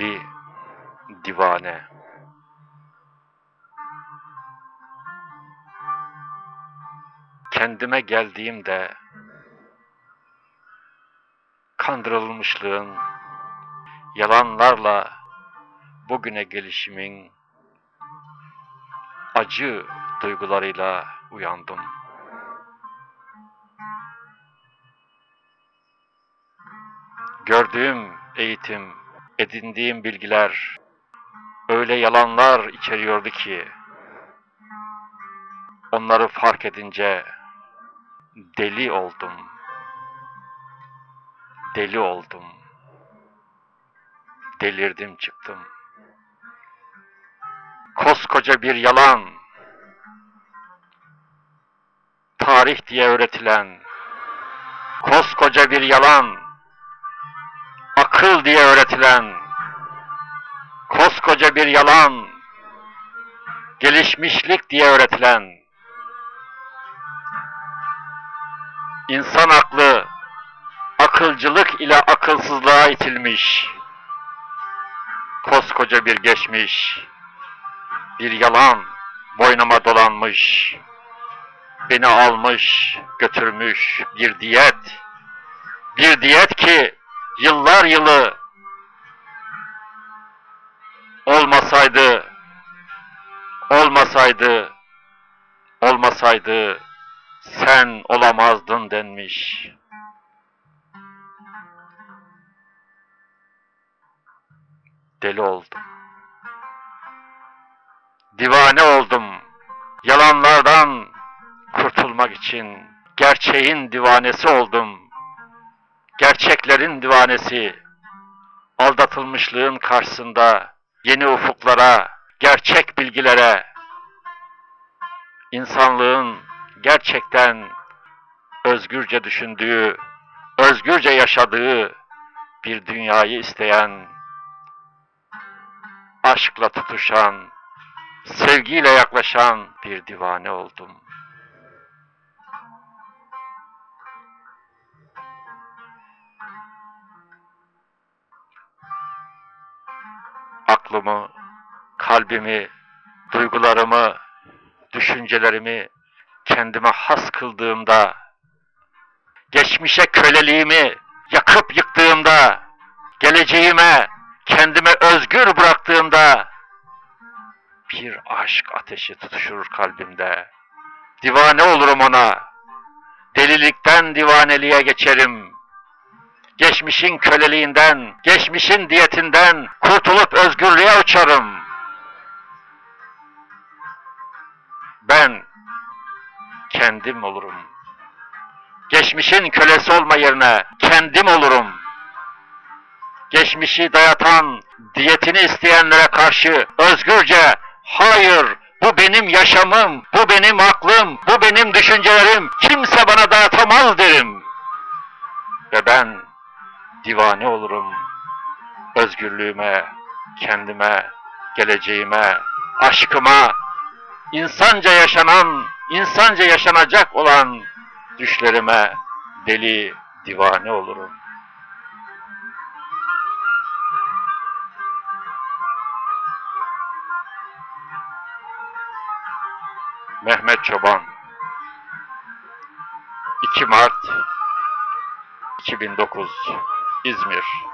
Deli, divane. Kendime geldiğimde kandırılmışlığın, yalanlarla bugüne gelişimin acı duygularıyla uyandım. Gördüğüm eğitim, edindiğim bilgiler öyle yalanlar içeriyordu ki onları fark edince deli oldum. Deli oldum. Delirdim çıktım. Koskoca bir yalan. Tarih diye öğretilen koskoca bir yalan akıl diye öğretilen koskoca bir yalan, gelişmişlik diye öğretilen insan aklı akılcılık ile akılsızlığa itilmiş koskoca bir geçmiş bir yalan boynuma dolanmış beni almış götürmüş bir diyet. Bir diyet ki yıllar yılı olmasaydı olmasaydı olmasaydı sen olamazdın denmiş. Deli oldum. Divane oldum. Yalanlardan kurtulmak için gerçeğin divanesi oldum gerçeklerin divanesi, aldatılmışlığın karşısında yeni ufuklara, gerçek bilgilere, insanlığın gerçekten özgürce düşündüğü, özgürce yaşadığı bir dünyayı isteyen, aşkla tutuşan, sevgiyle yaklaşan bir divane oldum. Aklımı, kalbimi, duygularımı, düşüncelerimi kendime has kıldığımda, geçmişe köleliğimi yakıp yıktığımda, geleceğime kendime özgür bıraktığımda, bir aşk ateşi tutuşur kalbimde. Divane olurum ona. Delilikten divaneliğe geçerim geçmişin köleliğinden, geçmişin diyetinden kurtulup özgürlüğe uçarım. Ben kendim olurum. Geçmişin kölesi olma yerine kendim olurum. Geçmişi dayatan, diyetini isteyenlere karşı özgürce hayır bu benim yaşamım, bu benim aklım, bu benim düşüncelerim, kimse bana dağıtamaz derim. Ve ben divane olurum. Özgürlüğüme, kendime, geleceğime, aşkıma, insanca yaşanan, insanca yaşanacak olan düşlerime deli, divane olurum. Mehmet Çoban 2 Mart 2009 İzmir